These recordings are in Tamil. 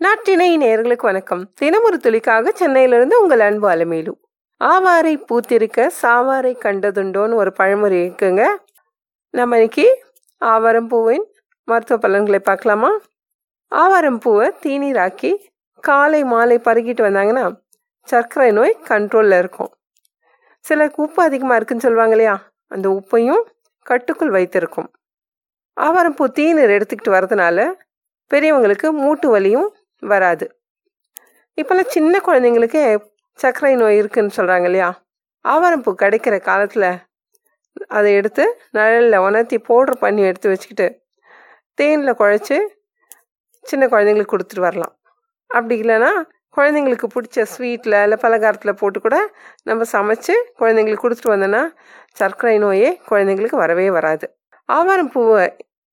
நாட்டினை நேர்களுக்கு வணக்கம். தினமொரு துளிக்காக சென்னையிலிருந்து உங்கள் அன்பு அலமேலு. ஆவாரை பூத்திருக்க சாவாரை கண்டதுண்டோன்னு ஒரு பழமொழி இருக்குங்க. நம்ம இன்னைக்கு ஆவாரம் பூவின் மருத்துவ பலன்களை பார்க்கலாமா? ஆவாரம் பூவை தீநீராக்கி காலை மாலை பருகிட்டு வந்தாங்கன்னா சர்க்கரை நோய் கண்ட்ரோலில் இருக்கும். சிலருக்கு உப்பு அதிகமாக இருக்குன்னு சொல்லுவாங்க இல்லையா? அந்த உப்பையும் கட்டுக்குள் வைத்திருக்கும். ஆவாரம் பூ தீநீர் எடுத்துக்கிட்டு வரதுனால பெரியவங்களுக்கு மூட்டு வலியும் வராது. இப்போல்லாம் சின்ன குழந்தைங்களுக்கு சர்க்கரை நோய் இருக்குன்னு சொல்கிறாங்க இல்லையா? ஆவாரம்பூ கிடைக்கிற காலத்தில் அதை எடுத்து நிழலில் உணர்த்தி பவுட்ரு பண்ணி எடுத்து வச்சுக்கிட்டு தேனில் குழைச்சி சின்ன குழந்தைங்களுக்கு கொடுத்துட்டு வரலாம். அப்படி இல்லைன்னா குழந்தைங்களுக்கு பிடிச்ச ஸ்வீட்டில் இல்லை பலகாரத்தில் போட்டு கூட நம்ம சமைச்சு குழந்தைங்களுக்கு கொடுத்துட்டு வந்தோன்னா சர்க்கரை நோயே குழந்தைங்களுக்கு வரவே வராது. ஆவாரம் பூவை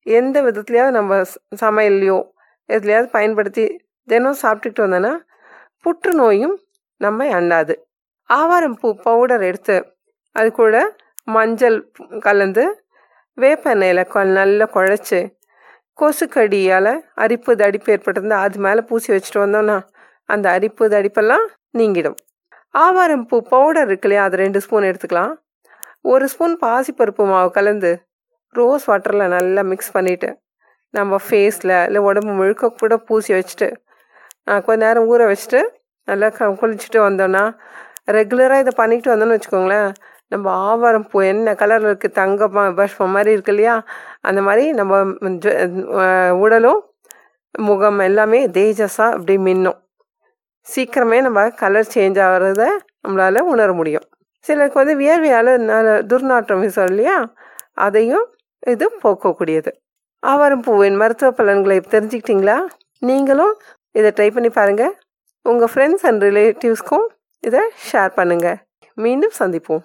எந்த விதத்துலையாவது நம்ம சமையல்லையோ எதுலையாவது பயன்படுத்தி தினம் சாப்பிட்டுக்கிட்டு வந்தோன்னா புற்றுநோயும் நம்ம அண்டாது. ஆவாரம் பூ பவுடர் எடுத்து அது கூட மஞ்சள் கலந்து வேப்ப எண்ணெயில் நல்லா குழச்சி கொசுக்கடியால் அரிப்பு தடிப்பு ஏற்பட்டிருந்தால் அது மேலே பூசி வச்சுட்டு வந்தோம்னா அந்த அரிப்பு தடிப்பெல்லாம் நீங்கிடும். ஆவாரம் பூ பவுடர் இருக்கு இல்லையா? அது ரெண்டு ஸ்பூன் எடுத்துக்கலாம். ஒரு ஸ்பூன் பாசிப்பருப்பு மாவு கலந்து ரோஸ் வாட்டரில் நல்லா மிக்ஸ் பண்ணிவிட்டு நம்ம ஃபேஸில் இல்லை உடம்பு முழுக்க கூட பூசி வச்சுட்டு கொஞ்ச நேரம் ஊற வச்சுட்டு நல்லா க குளிச்சுட்டு வந்தோன்னா ரெகுலராக இதை பண்ணிக்கிட்டு வந்தோம்னு வச்சுக்கோங்களேன். நம்ம ஆவாரம் பூ என்ன கலரில் இருக்குது தங்கமாக பஷ்பம் மாதிரி இருக்கு இல்லையா? அந்த மாதிரி நம்ம உடலும் முகம் எல்லாமே தேஜஸாக அப்படி மின்னும். சீக்கிரமே நம்ம கலர் சேஞ்ச் ஆகிறத நம்மளால் உணர முடியும். சிலருக்கு வந்து வியர்வையால் துர்நாற்றம் வீசும் இல்லையா? அதையும் இது போக்கக்கூடியது. ஆவாரம் பூவின் மருத்துவ பலன்களை தெரிஞ்சுக்கிட்டீங்களா? நீங்களும் இதை ட்ரை பண்ணி பாருங்கள் உங்கள் ஃப்ரெண்ட்ஸ் அண்ட் ரிலேட்டிவ்ஸ்க்கும் இதை ஷேர் பண்ணுங்கள் மீண்டும் சந்திப்போம்.